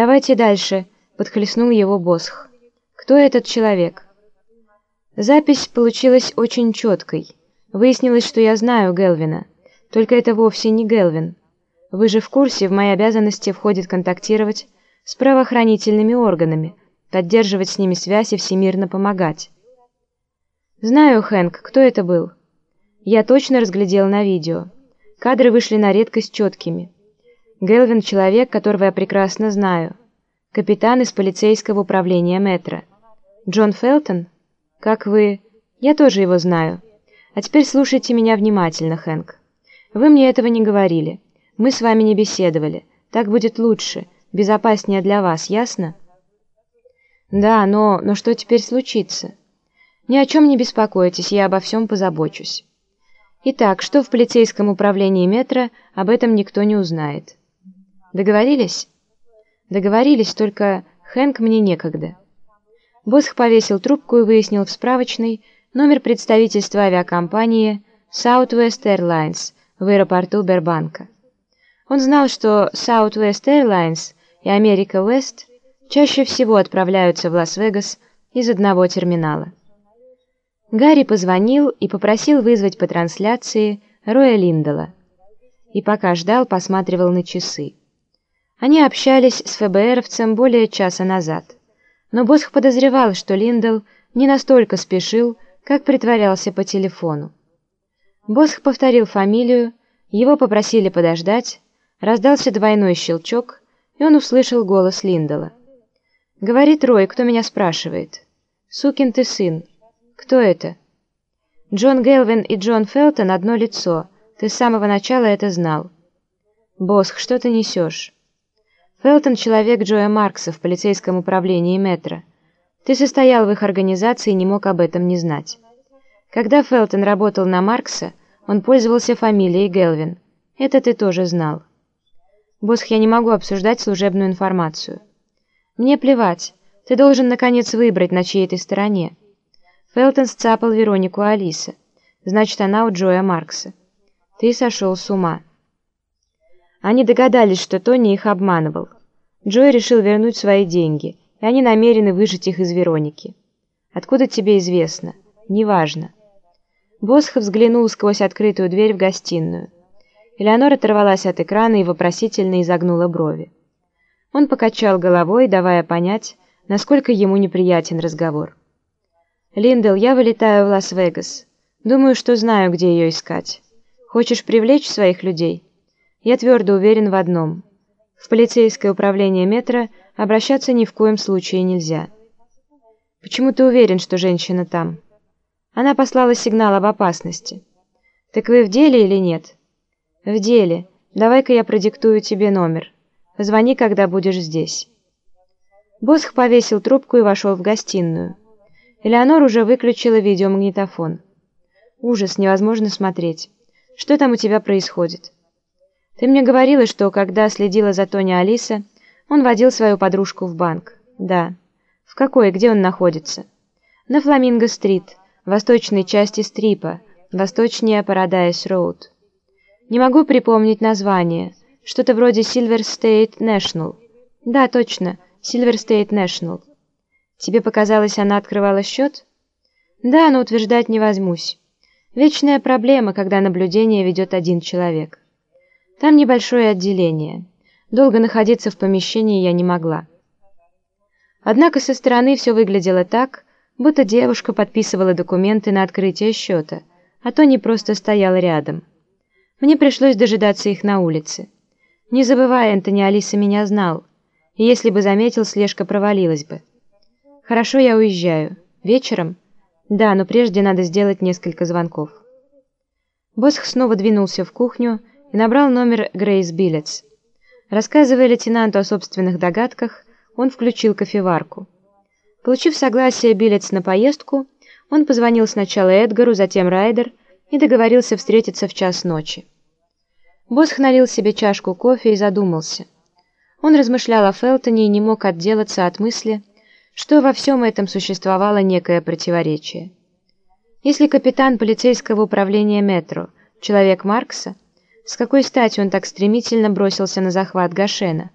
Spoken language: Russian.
«Давайте дальше», — подхлестнул его Босх. «Кто этот человек?» Запись получилась очень четкой. Выяснилось, что я знаю Гелвина. Только это вовсе не Гелвин. Вы же в курсе, в мои обязанности входит контактировать с правоохранительными органами, поддерживать с ними связь и всемирно помогать. Знаю, Хэнк, кто это был. Я точно разглядел на видео. Кадры вышли на редкость четкими. Гелвин — человек, которого я прекрасно знаю. Капитан из полицейского управления метро. Джон Фелтон? Как вы... Я тоже его знаю. А теперь слушайте меня внимательно, Хэнк. Вы мне этого не говорили. Мы с вами не беседовали. Так будет лучше, безопаснее для вас, ясно? Да, но... но что теперь случится? Ни о чем не беспокойтесь, я обо всем позабочусь. Итак, что в полицейском управлении метро, об этом никто не узнает. Договорились? Договорились, только Хэнк мне некогда. Босх повесил трубку и выяснил в справочной номер представительства авиакомпании Southwest Airlines в аэропорту Бербанка. Он знал, что Southwest Airlines и America West чаще всего отправляются в Лас-Вегас из одного терминала. Гарри позвонил и попросил вызвать по трансляции Роя Линдела. И пока ждал, посматривал на часы. Они общались с ФБРовцем более часа назад, но Босх подозревал, что Линдл не настолько спешил, как притворялся по телефону. Босх повторил фамилию, его попросили подождать, раздался двойной щелчок, и он услышал голос Линдала. «Говорит Рой, кто меня спрашивает?» «Сукин ты сын. Кто это?» «Джон Гелвин и Джон Фелтон одно лицо. Ты с самого начала это знал». «Босх, что ты несешь?» Фелтон — человек Джоя Маркса в полицейском управлении метро. Ты состоял в их организации и не мог об этом не знать. Когда Фелтон работал на Маркса, он пользовался фамилией Гелвин. Это ты тоже знал. Босх, я не могу обсуждать служебную информацию. Мне плевать. Ты должен, наконец, выбрать, на чьей ты стороне. Фелтон сцапал Веронику Алиса. Значит, она у Джоя Маркса. Ты сошел с ума. Они догадались, что Тони их обманывал. Джой решил вернуть свои деньги, и они намерены выжить их из Вероники. Откуда тебе известно? Неважно. Босх взглянул сквозь открытую дверь в гостиную. Элеонора оторвалась от экрана и вопросительно изогнула брови. Он покачал головой, давая понять, насколько ему неприятен разговор. «Линдл, я вылетаю в Лас-Вегас. Думаю, что знаю, где ее искать. Хочешь привлечь своих людей?» Я твердо уверен в одном. В полицейское управление метро обращаться ни в коем случае нельзя. Почему ты уверен, что женщина там? Она послала сигнал об опасности. Так вы в деле или нет? В деле. Давай-ка я продиктую тебе номер. Позвони, когда будешь здесь. Босх повесил трубку и вошел в гостиную. Элеонор уже выключила видеомагнитофон. Ужас, невозможно смотреть. Что там у тебя происходит? Ты мне говорила, что, когда следила за Тони Алиса, он водил свою подружку в банк. Да. В какой, где он находится? На Фламинго-стрит, восточной части Стрипа, восточнее Парадайз-роуд. Не могу припомнить название. Что-то вроде Silver State National. Да, точно, Silver State National. Тебе показалось, она открывала счет? Да, но утверждать не возьмусь. Вечная проблема, когда наблюдение ведет один человек. Там небольшое отделение. Долго находиться в помещении я не могла. Однако со стороны все выглядело так, будто девушка подписывала документы на открытие счета, а то не просто стояла рядом. Мне пришлось дожидаться их на улице. Не забывая, Энтони Алиса меня знал, и если бы заметил, слежка провалилась бы. Хорошо, я уезжаю. Вечером? Да, но прежде надо сделать несколько звонков. Босх снова двинулся в кухню, и набрал номер Грейс Биллетс. Рассказывая лейтенанту о собственных догадках, он включил кофеварку. Получив согласие Биллетс на поездку, он позвонил сначала Эдгару, затем Райдер и договорился встретиться в час ночи. Босх налил себе чашку кофе и задумался. Он размышлял о Фелтоне и не мог отделаться от мысли, что во всем этом существовало некое противоречие. Если капитан полицейского управления метро – человек Маркса – с какой стати он так стремительно бросился на захват Гашена?